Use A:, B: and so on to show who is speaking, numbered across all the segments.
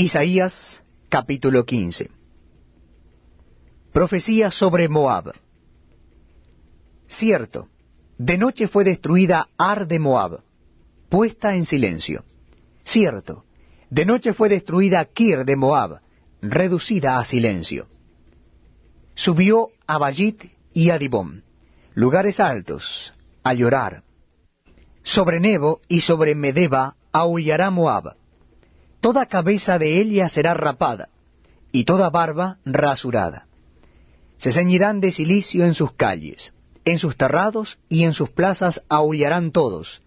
A: Isaías capítulo 15 Profecía sobre Moab Cierto, de noche fue destruida Ar de Moab, puesta en silencio. Cierto, de noche fue destruida Kir de Moab, reducida a silencio. Subió a Bayit y a Dibón, lugares altos, a llorar. Sobre Nebo y sobre Medeba aullará Moab toda cabeza de ella será rapada, y toda barba rasurada. Se ceñirán de silicio en sus calles, en sus terrados y en sus plazas aullarán todos,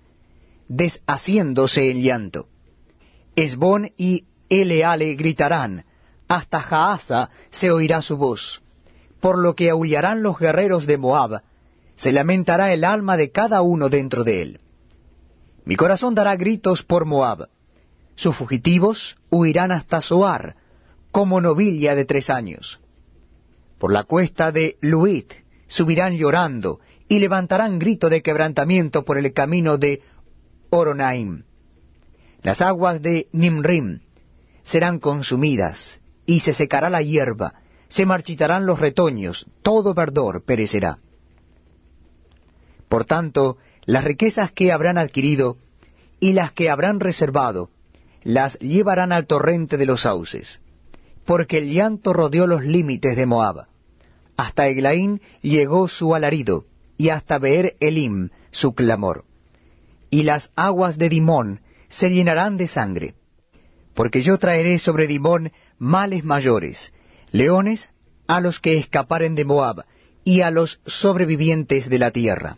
A: deshaciéndose el llanto. Esbón y Eleale gritarán, hasta Jaaza se oirá su voz. Por lo que aullarán los guerreros de Moab, se lamentará el alma de cada uno dentro de él. Mi corazón dará gritos por Moab, sus fugitivos huirán hasta Soar, como novilla de tres años. Por la cuesta de Luit subirán llorando, y levantarán grito de quebrantamiento por el camino de Oronaim. Las aguas de Nimrim serán consumidas, y se secará la hierba, se marchitarán los retoños, todo verdor perecerá. Por tanto, las riquezas que habrán adquirido y las que habrán reservado las llevarán al torrente de los sauces, porque el llanto rodeó los límites de Moab. Hasta Eglaín llegó su alarido, y hasta Beer Elim su clamor. Y las aguas de Dimón se llenarán de sangre, porque yo traeré sobre Dimón males mayores, leones a los que escaparen de Moab, y a los sobrevivientes de la tierra.